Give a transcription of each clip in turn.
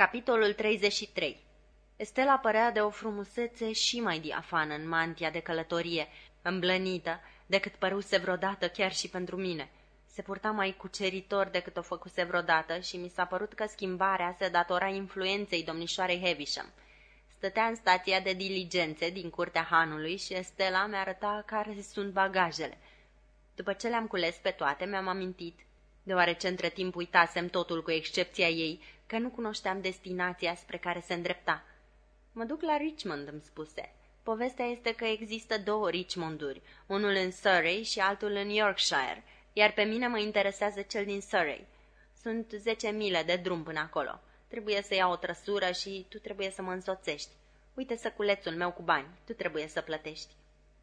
Capitolul 33 Estela părea de o frumusețe și mai diafană în mantia de călătorie, îmblănită, decât păruse vreodată chiar și pentru mine. Se purta mai cuceritor decât o făcuse vreodată și mi s-a părut că schimbarea se datora influenței domnișoarei Heavisham. Stătea în stația de diligențe din curtea hanului și Estela mi arăta care sunt bagajele. După ce le-am cules pe toate, mi-am amintit, deoarece între timp uitasem totul cu excepția ei, că nu cunoșteam destinația spre care se îndrepta. Mă duc la Richmond, îmi spuse. Povestea este că există două Richmonduri, unul în Surrey și altul în Yorkshire, iar pe mine mă interesează cel din Surrey. Sunt zece mile de drum până acolo. Trebuie să iau o trăsură și tu trebuie să mă însoțești. Uite săculețul meu cu bani, tu trebuie să plătești.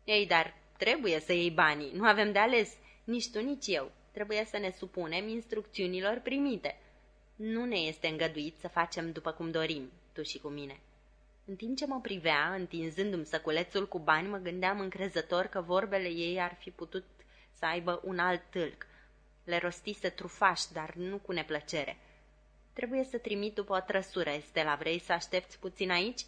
Ei, dar trebuie să iei banii, nu avem de ales, nici tu, nici eu. Trebuie să ne supunem instrucțiunilor primite. Nu ne este îngăduit să facem după cum dorim, tu și cu mine. În timp ce mă privea, întinzându-mi săculețul cu bani, mă gândeam încrezător că vorbele ei ar fi putut să aibă un alt tâlc. Le rostise trufaș, dar nu cu neplăcere. Trebuie să trimit după o trăsură, Estela. Vrei să aștepți puțin aici?"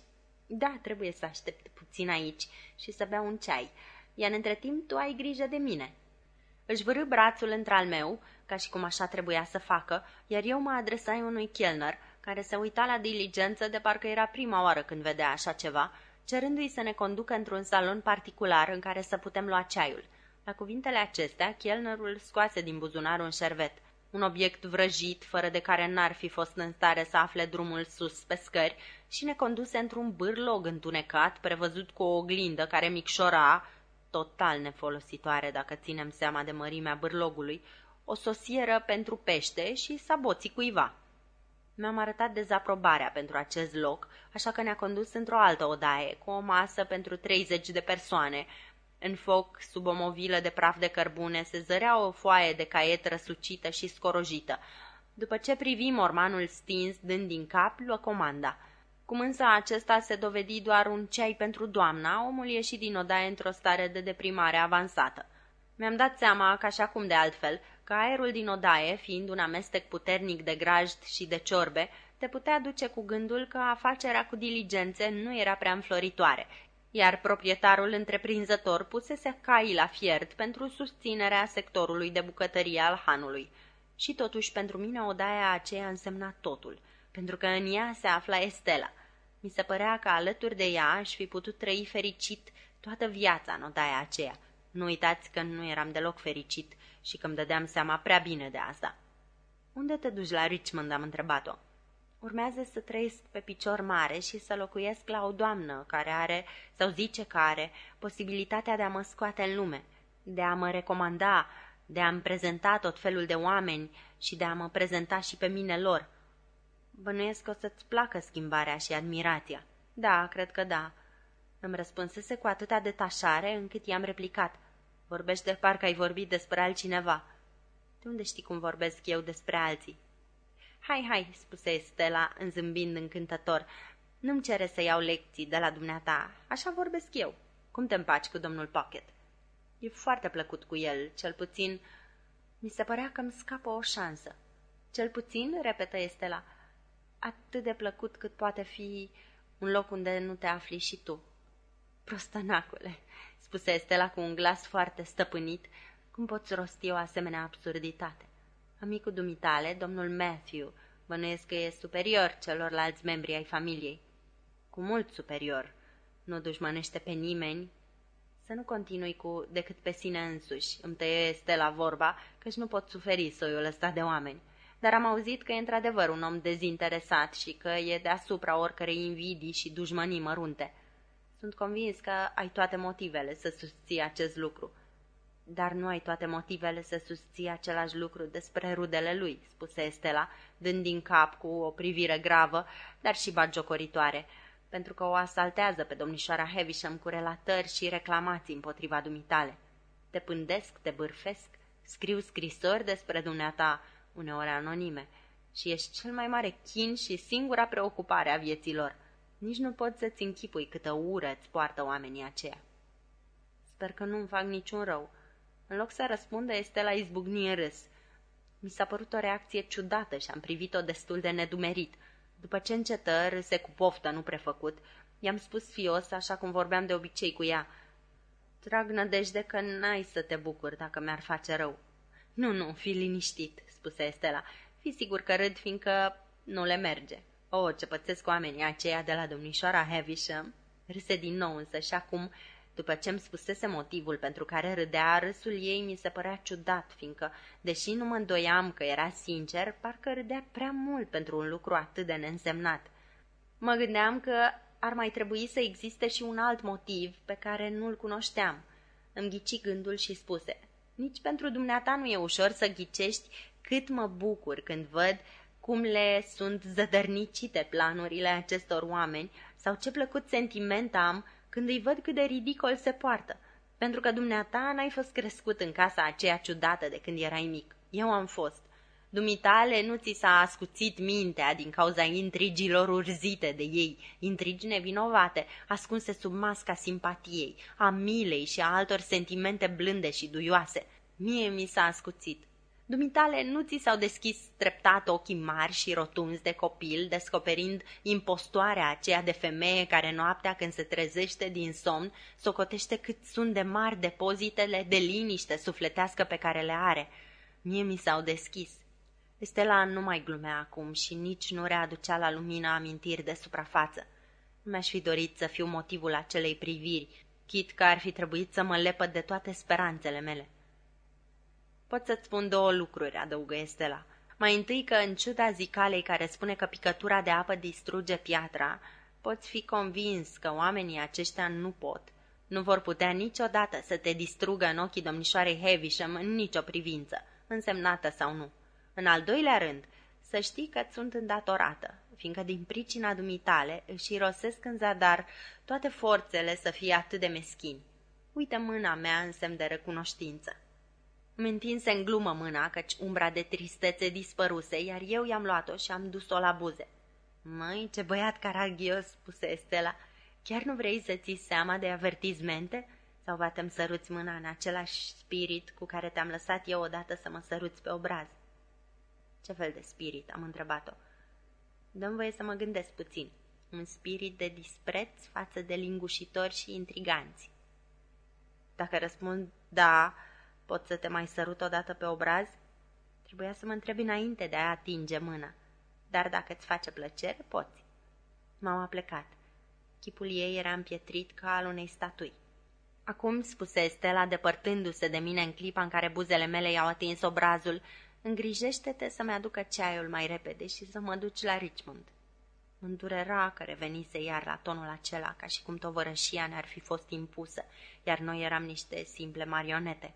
Da, trebuie să aștept puțin aici și să beau un ceai, iar între timp tu ai grijă de mine." Își vârâ brațul într-al meu, ca și cum așa trebuia să facă, iar eu mă adresai unui chelner, care se uita la diligență de parcă era prima oară când vedea așa ceva, cerându-i să ne conducă într-un salon particular în care să putem lua ceaiul. La cuvintele acestea, chelnerul scoase din buzunar un șervet, un obiect vrăjit, fără de care n-ar fi fost în stare să afle drumul sus pe scări, și ne conduse într-un bârlog întunecat, prevăzut cu o oglindă care micșora, total nefolositoare dacă ținem seama de mărimea bârlogului, o sosieră pentru pește și saboții cuiva. Mi-am arătat dezaprobarea pentru acest loc, așa că ne-a condus într-o altă odaie, cu o masă pentru 30 de persoane. În foc, sub o movilă de praf de cărbune, se zărea o foaie de caiet răsucită și scorojită. După ce privim ormanul stins, dând din cap, luă comanda. Cum însă acesta se dovedi doar un ceai pentru doamna, omul ieși din odaie într-o stare de deprimare avansată. Mi-am dat seama, ca și acum de altfel, că aerul din odaie, fiind un amestec puternic de grajd și de ciorbe, te putea duce cu gândul că afacerea cu diligențe nu era prea înfloritoare, iar proprietarul întreprinzător pusese cai la fiert pentru susținerea sectorului de bucătărie al hanului. Și totuși pentru mine odaia aceea însemna totul, pentru că în ea se afla Estela. Mi se părea că alături de ea aș fi putut trăi fericit toată viața în odaia aceea. Nu uitați că nu eram deloc fericit și că îmi dădeam seama prea bine de asta. Unde te duci la Richmond?" am întrebat-o. Urmează să trăiesc pe picior mare și să locuiesc la o doamnă care are, sau zice că are, posibilitatea de a mă scoate în lume, de a mă recomanda, de a-mi prezenta tot felul de oameni și de a mă prezenta și pe mine lor. Bănuiesc că o să-ți placă schimbarea și admirația. Da, cred că da. Îmi răspunsese cu atâta detașare încât i-am replicat – Vorbești de parcă ai vorbit despre altcineva. De unde știi cum vorbesc eu despre alții? Hai, hai, spuse Stella, înzâmbind încântător. Nu-mi cere să iau lecții de la dumneata. Așa vorbesc eu. Cum te împaci cu domnul Pocket? E foarte plăcut cu el, cel puțin... Mi se părea că îmi scapă o șansă. Cel puțin, repetă Estela, atât de plăcut cât poate fi un loc unde nu te afli și tu. Prostănacule, spuse Estela cu un glas foarte stăpânit, cum poți rosti o asemenea absurditate? Amicul dumitale, domnul Matthew, bănuiesc că e superior celorlalți membri ai familiei. Cu mult superior. Nu dușmănește pe nimeni. Să nu continui cu decât pe sine însuși, îmi tăie Estela vorba, căci nu pot suferi soiul ăsta de oameni. Dar am auzit că e într-adevăr un om dezinteresat și că e deasupra oricărei invidii și dușmănii mărunte. Sunt convins că ai toate motivele să susții acest lucru. Dar nu ai toate motivele să susții același lucru despre rudele lui, spuse Estela, dând din cap cu o privire gravă, dar și bagiocoritoare, pentru că o asaltează pe domnișoara Heavisham cu relatări și reclamații împotriva dumitale. Te pândesc, te bârfesc, scriu scrisori despre dumneata, uneori anonime, și ești cel mai mare chin și singura preocupare a vieților. Nici nu poți să-ți închipui câtă ură îți poartă oamenii aceia. Sper că nu-mi fac niciun rău. În loc să răspundă, este la izbucni în râs. Mi s-a părut o reacție ciudată și am privit-o destul de nedumerit. După ce încetă, râse cu poftă, nu prefăcut, i-am spus fios, așa cum vorbeam de obicei cu ea. Trag nădejde că n-ai să te bucuri dacă mi-ar face rău. Nu, nu, fi liniștit, spuse Estela. Fi sigur că râd, fiindcă nu le merge. O, oh, ce pățesc oamenii aceia de la domnișoara Havisham. Râse din nou însă și acum, după ce îmi spusese motivul pentru care râdea, râsul ei mi se părea ciudat, fiindcă, deși nu mă îndoiam că era sincer, parcă râdea prea mult pentru un lucru atât de neînsemnat. Mă gândeam că ar mai trebui să existe și un alt motiv pe care nu-l cunoșteam. Îmi ghici gândul și spuse, nici pentru dumneata nu e ușor să ghicești cât mă bucur când văd cum le sunt zădărnicite planurile acestor oameni sau ce plăcut sentiment am când îi văd cât de ridicol se poartă, pentru că dumneata n-ai fost crescut în casa aceea ciudată de când erai mic. Eu am fost. Dumitale nu ți s-a ascuțit mintea din cauza intrigilor urzite de ei, intrigi nevinovate, ascunse sub masca simpatiei, a milei și a altor sentimente blânde și duioase. Mie mi s-a ascuțit. Dumitale nu ți s-au deschis treptat ochii mari și rotunzi de copil, descoperind impostoarea aceea de femeie care noaptea când se trezește din somn, socotește cât sunt de mari depozitele de liniște sufletească pe care le are. Mie mi s-au deschis. Stella nu mai glumea acum și nici nu readucea la lumină amintiri de suprafață. Nu mi-aș fi dorit să fiu motivul acelei priviri, chit că ar fi trebuit să mă lepăd de toate speranțele mele. Pot să-ți spun două lucruri, adăugă Estela. Mai întâi că, în ciuda zicalei care spune că picătura de apă distruge piatra, poți fi convins că oamenii aceștia nu pot. Nu vor putea niciodată să te distrugă în ochii domnișoarei Heavisham în nicio privință, însemnată sau nu. În al doilea rând, să știi că sunt îndatorată, fiindcă din pricina dumitale își irosesc în zadar toate forțele să fie atât de meschini. Uite mâna mea în semn de recunoștință. Îmi întinse în glumă mâna, căci umbra de tristețe dispăruse, iar eu i-am luat-o și am dus-o la buze. Măi, ce băiat caragios, spuse Estela, chiar nu vrei să ții seama de avertizmente? Sau batem săruți mâna în același spirit cu care te-am lăsat eu odată să mă săruți pe obraz? Ce fel de spirit? am întrebat-o. Dăm voie să mă gândesc puțin. Un spirit de dispreț față de lingușitori și intriganți. Dacă răspund da, Pot să te mai sărut odată pe obraz? Trebuia să mă întrebi înainte de a atinge mâna. Dar dacă îți face plăcere, poți. M-am aplecat. Chipul ei era împietrit ca al unei statui. Acum, spuse Stella, depărtându-se de mine în clipa în care buzele mele i-au atins obrazul, îngrijește-te să-mi aducă ceaiul mai repede și să mă duci la Richmond. Îmi durera că revenise iar la tonul acela, ca și cum tovărășia ne-ar fi fost impusă, iar noi eram niște simple marionete.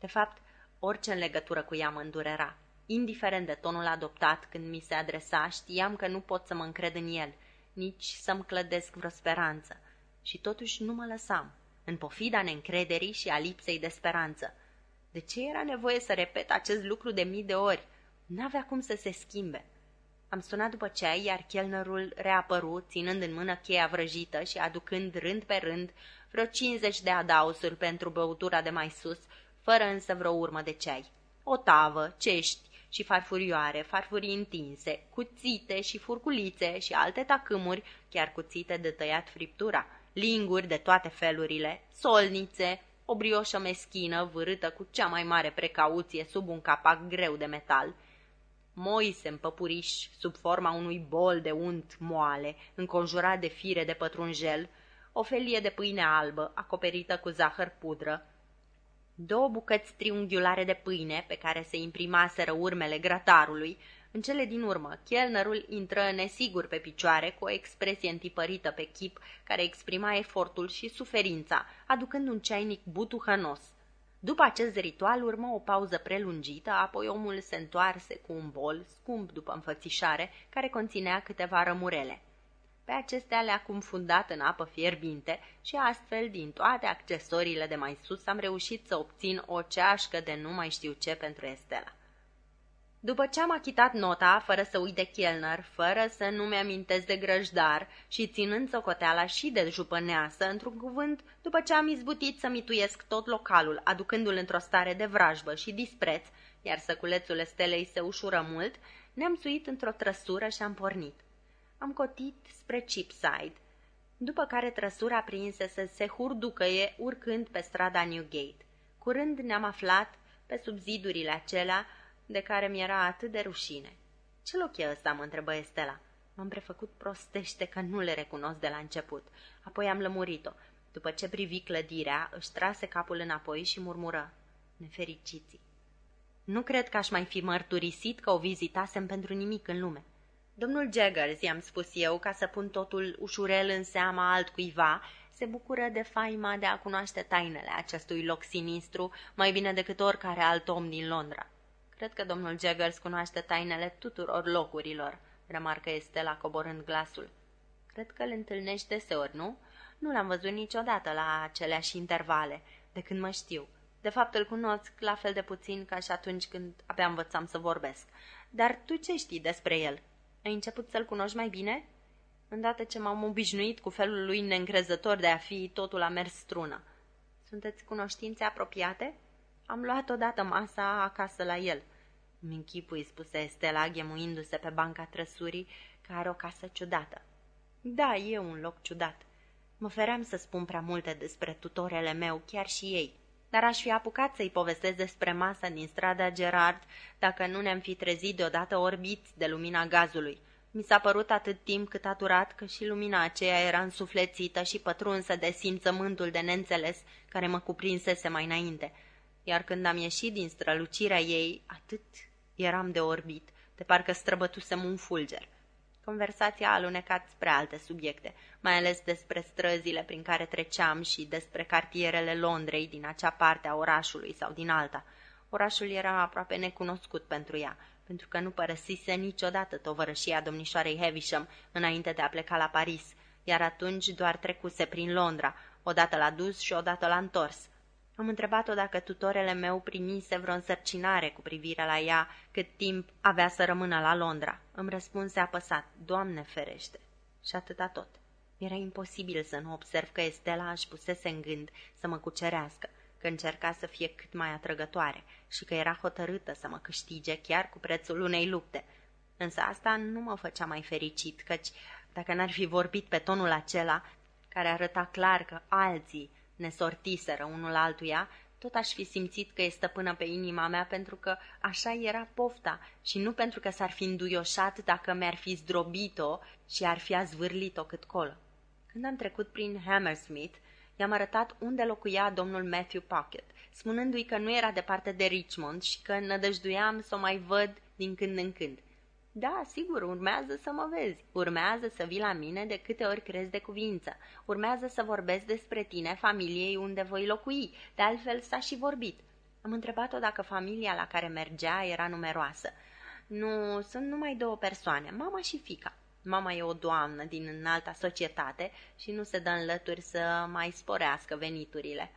De fapt, orice în legătură cu ea mă îndurera. Indiferent de tonul adoptat când mi se adresa, știam că nu pot să mă încred în el, nici să-mi clădesc vreo speranță. Și totuși nu mă lăsam, în pofida neîncrederii și a lipsei de speranță. De ce era nevoie să repet acest lucru de mii de ori? N-avea cum să se schimbe. Am sunat după ceai, iar chelnerul reapăru, ținând în mână cheia vrăjită și aducând rând pe rând vreo cincizeci de adausuri pentru băutura de mai sus, fără însă vreo urmă de ceai. O tavă, cești și farfurioare, farfurii întinse, cuțite și furculițe și alte tacâmuri, chiar cuțite de tăiat friptura, linguri de toate felurile, solnițe, o brioșă meschină vârâtă cu cea mai mare precauție sub un capac greu de metal, Moise în păpuriș, sub forma unui bol de unt moale, înconjurat de fire de pătrunjel, o felie de pâine albă, acoperită cu zahăr pudră, două bucăți triunghiulare de pâine pe care se imprimaseră urmele grătarului, în cele din urmă, chelnerul intră nesigur pe picioare, cu o expresie întipărită pe chip, care exprima efortul și suferința, aducând un ceainic butuhănos. După acest ritual urmă o pauză prelungită, apoi omul se întoarse cu un bol, scump după înfățișare, care conținea câteva rămurele. Pe acestea le-a confundat în apă fierbinte și astfel, din toate accesoriile de mai sus, am reușit să obțin o ceașcă de nu mai știu ce pentru Estela. După ce am achitat nota, fără să uit de chelner, fără să nu mi-amintesc de grăjdar și ținând socoteala și de jupăneasă, într-un cuvânt, după ce am izbutit să mituiesc tot localul, aducându-l într-o stare de vrajbă și dispreț, iar săculețul stelei se ușură mult, ne-am suit într-o trăsură și am pornit. Am cotit spre Chipside, după care trăsura prinse să se hurducăie urcând pe strada Newgate. Curând ne-am aflat pe sub zidurile acelea de care mi-era atât de rușine. Ce loc e ăsta?" mă întrebă Estela. M-am prefăcut prostește că nu le recunosc de la început. Apoi am lămurit-o. După ce privi clădirea, își trase capul înapoi și murmură. Nefericiții. Nu cred că aș mai fi mărturisit că o vizitasem pentru nimic în lume. Domnul Jaggers, ți-am spus eu, ca să pun totul ușurel în seama altcuiva, se bucură de faima de a cunoaște tainele acestui loc sinistru mai bine decât oricare alt om din Londra. Cred că domnul Jaggers cunoaște tainele tuturor locurilor, remarcă Estela coborând glasul. Cred că îl întâlnești deseori, nu? Nu l-am văzut niciodată la aceleași intervale, de când mă știu. De fapt, îl cunosc la fel de puțin ca și atunci când abia învățam să vorbesc. Dar tu ce știi despre el? Ai început să-l cunoști mai bine?" Îndată ce m-am obișnuit cu felul lui neîncrezător de a fi, totul a mers strună. Sunteți cunoștințe apropiate? Am luat odată masa acasă la el. Mi închipui, spuse Estela, ghemuindu-se pe banca trăsurii, că are o casă ciudată. Da, e un loc ciudat. Mă feream să spun prea multe despre tutorele meu, chiar și ei, dar aș fi apucat să-i povestesc despre masa din strada Gerard, dacă nu ne-am fi trezit deodată orbiți de lumina gazului. Mi s-a părut atât timp cât a durat că și lumina aceea era însuflețită și pătrunsă de simțământul de neînțeles care mă cuprinsese mai înainte. Iar când am ieșit din strălucirea ei, atât eram de orbit, de parcă străbătusem un fulger. Conversația a alunecat spre alte subiecte, mai ales despre străzile prin care treceam și despre cartierele Londrei din acea parte a orașului sau din alta. Orașul era aproape necunoscut pentru ea, pentru că nu părăsise niciodată tovărășia domnișoarei Havisham înainte de a pleca la Paris, iar atunci doar trecuse prin Londra, odată la dus și odată la întors. Am întrebat-o dacă tutorele meu primise vreo însărcinare cu privire la ea, cât timp avea să rămână la Londra. Îmi răspunse apăsat, Doamne ferește. Și atâta tot. Era imposibil să nu observ că Estela își pusese în gând să mă cucerească, că încerca să fie cât mai atrăgătoare și că era hotărâtă să mă câștige chiar cu prețul unei lupte. Însă asta nu mă făcea mai fericit, căci dacă n-ar fi vorbit pe tonul acela, care arăta clar că alții ne sortiseră unul altuia, tot aș fi simțit că e stăpână pe inima mea pentru că așa era pofta și nu pentru că s-ar fi înduioșat dacă mi-ar fi zdrobit-o și ar fi azvârlit-o cât colo. Când am trecut prin Hammersmith, i-am arătat unde locuia domnul Matthew Pocket, spunându-i că nu era departe de Richmond și că nădăjduiam să o mai văd din când în când. Da, sigur, urmează să mă vezi. Urmează să vii la mine de câte ori crezi de cuvință. Urmează să vorbesc despre tine, familiei unde voi locui. De altfel s-a și vorbit. Am întrebat-o dacă familia la care mergea era numeroasă. Nu, sunt numai două persoane, mama și fica. Mama e o doamnă din înalta societate și nu se dă în lături să mai sporească veniturile.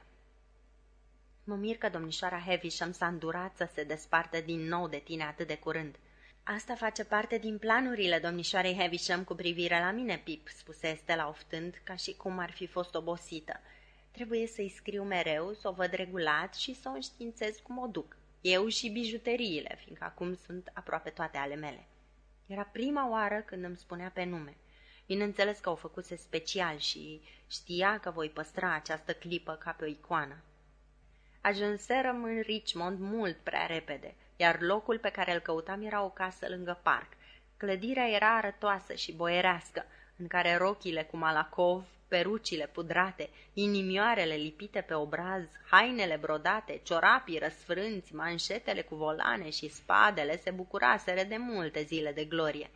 Mă mir că domnișoara Havisham s-a îndurat să se despartă din nou de tine atât de curând. Asta face parte din planurile domnișoarei Havisham cu privire la mine, Pip, spuse Estela oftând, ca și cum ar fi fost obosită. Trebuie să-i scriu mereu, să o văd regulat și să o înștiințez cum o duc. Eu și bijuteriile, fiindcă acum sunt aproape toate ale mele. Era prima oară când îmi spunea pe nume. Bineînțeles că o făcuse special și știa că voi păstra această clipă ca pe o icoană. Ajunserăm în Richmond mult prea repede iar locul pe care îl căutam era o casă lângă parc. Clădirea era arătoasă și boierească, în care rochile cu malacov, perucile pudrate, inimioarele lipite pe obraz, hainele brodate, ciorapii răsfrânți, manșetele cu volane și spadele se bucuraseră de multe zile de glorie.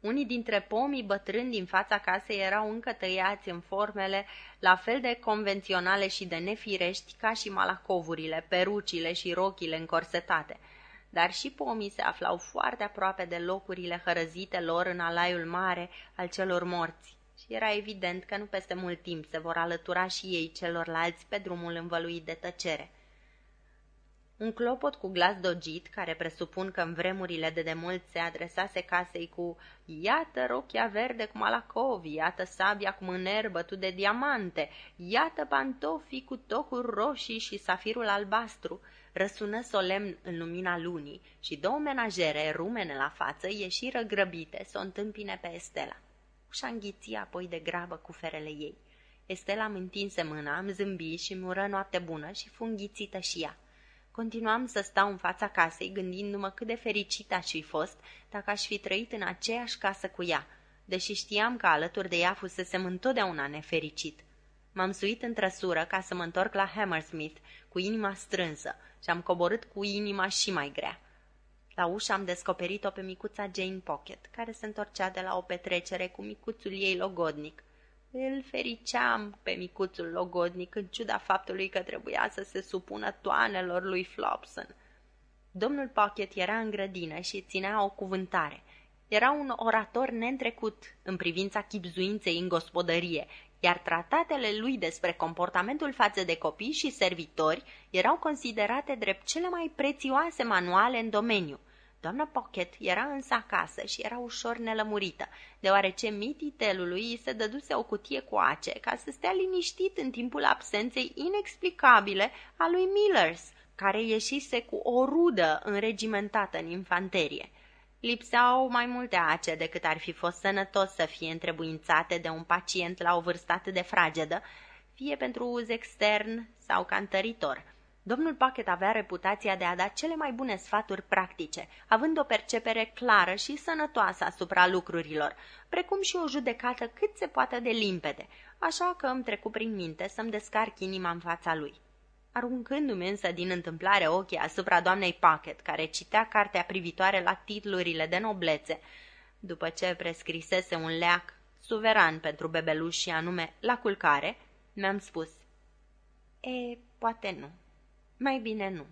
Unii dintre pomii bătrâni din fața casei erau încă tăiați în formele la fel de convenționale și de nefirești ca și malacovurile, perucile și rochile încorsetate – dar și pomii se aflau foarte aproape de locurile hărăzite lor în alaiul mare al celor morți și era evident că nu peste mult timp se vor alătura și ei celorlalți pe drumul învăluit de tăcere. Un clopot cu glas dogit, care presupun că în vremurile de demult se adresase casei cu Iată rochia verde cu malacovi, iată sabia cu mâner bătut de diamante, iată pantofii cu tocuri roșii și safirul albastru, răsună solemn în lumina lunii și două menajere, rumene la față, ieșiră grăbite să o întâmpine pe Estela. Ușa înghiți apoi de grabă cu ferele ei. Estela îmi întinse mâna, îmi zâmbi și mură noapte bună și fu înghițită și ea. Continuam să stau în fața casei, gândindu-mă cât de fericită aș fi fost dacă aș fi trăit în aceeași casă cu ea, deși știam că alături de ea fusesem întotdeauna nefericit. M-am suit în trăsură ca să mă întorc la Hammersmith cu inima strânsă și am coborât cu inima și mai grea. La ușă am descoperit-o pe micuța Jane Pocket, care se întorcea de la o petrecere cu micuțul ei logodnic. Îl fericeam pe micuțul logodnic, în ciuda faptului că trebuia să se supună toanelor lui Flopson. Domnul Pocket era în grădină și ținea o cuvântare. Era un orator neîntrecut în privința chipzuinței în gospodărie, iar tratatele lui despre comportamentul față de copii și servitori erau considerate drept cele mai prețioase manuale în domeniu. Doamna Pocket era însă acasă și era ușor nelămurită, deoarece mititelului îi se dăduse o cutie cu ace ca să stea liniștit în timpul absenței inexplicabile a lui Millers, care ieșise cu o rudă înregimentată în infanterie. Lipseau mai multe ace decât ar fi fost sănătos să fie întrebuințate de un pacient la o vârstă atât de fragedă, fie pentru uz extern sau cantăritor. Domnul Packet avea reputația de a da cele mai bune sfaturi practice, având o percepere clară și sănătoasă asupra lucrurilor, precum și o judecată cât se poate de limpede, așa că îmi trecu prin minte să-mi descarc inima în fața lui aruncându-mi însă din întâmplare ochii asupra doamnei Packet, care citea cartea privitoare la titlurile de noblețe, după ce prescrisese un leac suveran pentru bebeluș și anume la culcare, mi-am spus, E, poate nu. Mai bine nu.